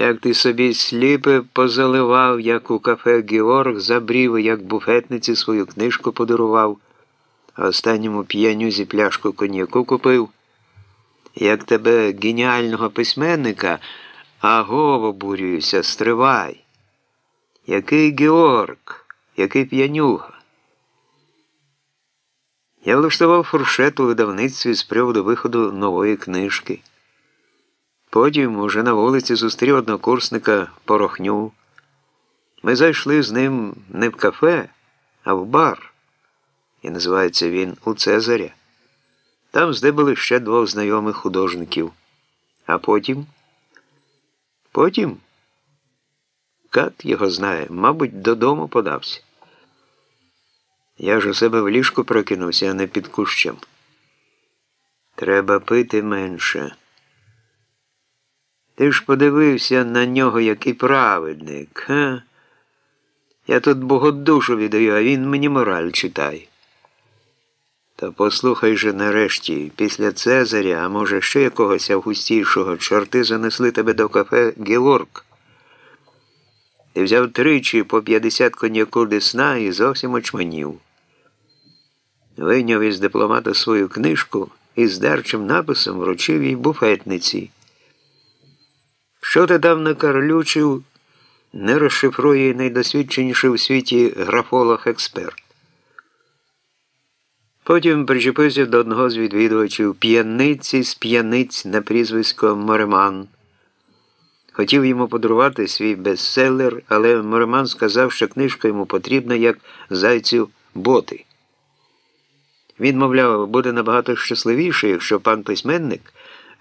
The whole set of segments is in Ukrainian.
Як ти собі сліпе позаливав, як у кафе Георг забрів, як буфетниці свою книжку подарував, а останньому п'янюзі пляшку коньяку купив, як тебе геніального письменника, агов обурююся, стривай. Який Георг, який п'янюга. Я влаштував фуршет у видавництві з приводу виходу нової книжки. Потім уже на вулиці зустрів однокурсника порохню. Ми зайшли з ним не в кафе, а в бар. І називається він у Цезаря. Там здибали ще двох знайомих художників. А потім. Потім. Кат його знає, мабуть, додому подався. Я ж у себе в ліжку прокинувся, а не під кущем. Треба пити менше. Ти ж подивився на нього, який праведник, га? Я тут богодушу віддаю, а він мені мораль читає. Та послухай же нарешті, після Цезаря, а може ще якогось августійшого, чорти занесли тебе до кафе Георг. Ти взяв тричі по 50 коньяку десна і зовсім очманів. Вийняв із дипломата свою книжку і з дарчим написом вручив їй буфетниці. Що ти там накарлючив, не розшифрує найдосвідченіший у світі графолог-експерт. Потім причепився до одного з відвідувачів п'яниці з п'яниць на прізвисько Мореман. Хотів йому подарувати свій бестселер, але Мореман сказав, що книжка йому потрібна як зайцю боти. Він, мовляв, буде набагато щасливіше, якщо пан письменник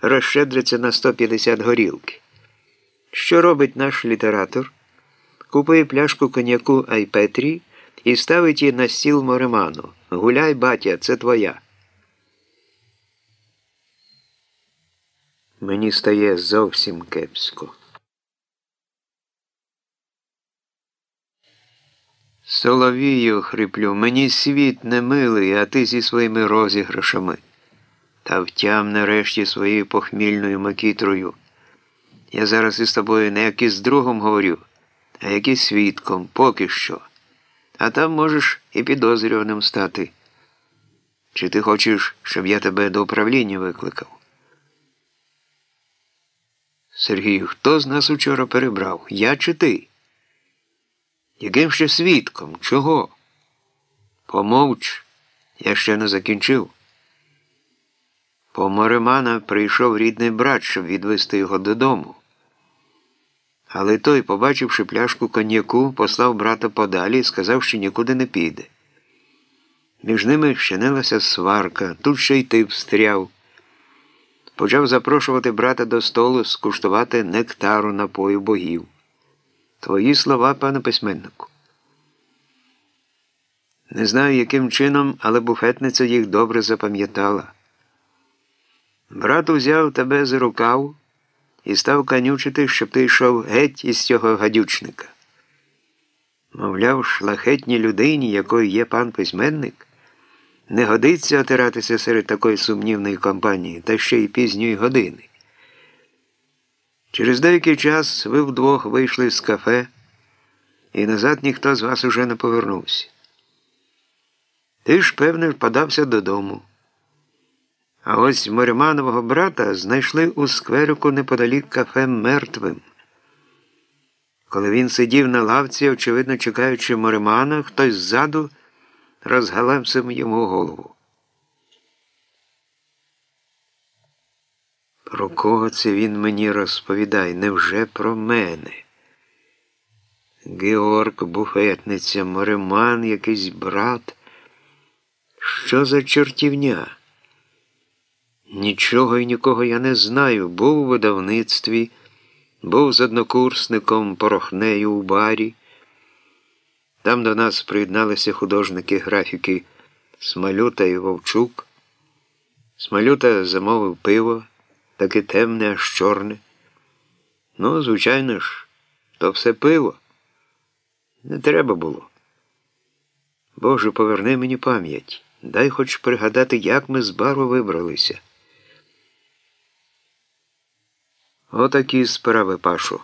розщедриться на 150 горілки. Що робить наш літератор? Купує пляшку коньяку Айпетрі і ставить її на стіл мореману. Гуляй, батя, це твоя. Мені стає зовсім кепсько. Соловію, хриплю, мені світ не милий, а ти зі своїми розіграшами. Та втям нарешті своєю похмільною макітрою. Я зараз із тобою не як із другом говорю, а як із свідком, поки що. А там можеш і підозрюваним стати. Чи ти хочеш, щоб я тебе до управління викликав? Сергій, хто з нас учора перебрав? Я чи ти? Яким ще свідком? Чого? Помовч, я ще не закінчив. По Моремана прийшов рідний брат, щоб відвести його додому. Але той, побачивши пляшку коньяку, послав брата подалі і сказав, що нікуди не піде. Між ними щинилася сварка, тут ще й ти встряв. Почав запрошувати брата до столу скуштувати нектару напою богів. Твої слова, пане письменнику. Не знаю, яким чином, але буфетниця їх добре запам'ятала. Брат узяв тебе за рукав і став канючити, щоб ти йшов геть із цього гадючника. Мовляв, шлахетній людині, якою є пан письменник, не годиться отиратися серед такої сумнівної компанії, та ще й пізньої години. Через деякий час ви вдвох вийшли з кафе, і назад ніхто з вас уже не повернувся. Ти ж, певне, подався додому. А ось Мореманового брата знайшли у скверику неподалік кафе мертвим. Коли він сидів на лавці, очевидно чекаючи Моремана, хтось ззаду розгалемсив йому голову. Про кого це він мені розповідає? Невже про мене? Георг, буфетниця, Мореман, якийсь брат. Що за чортівня? Нічого і нікого я не знаю. Був у видавництві, був з однокурсником порохнею у барі. Там до нас приєдналися художники графіки Смалюта і Вовчук. Смалюта замовив пиво, таке темне, аж чорне. Ну, звичайно ж, то все пиво. Не треба було. Боже, поверни мені пам'ять. Дай хоч пригадати, як ми з бару вибралися. Отакі справи, Пашу.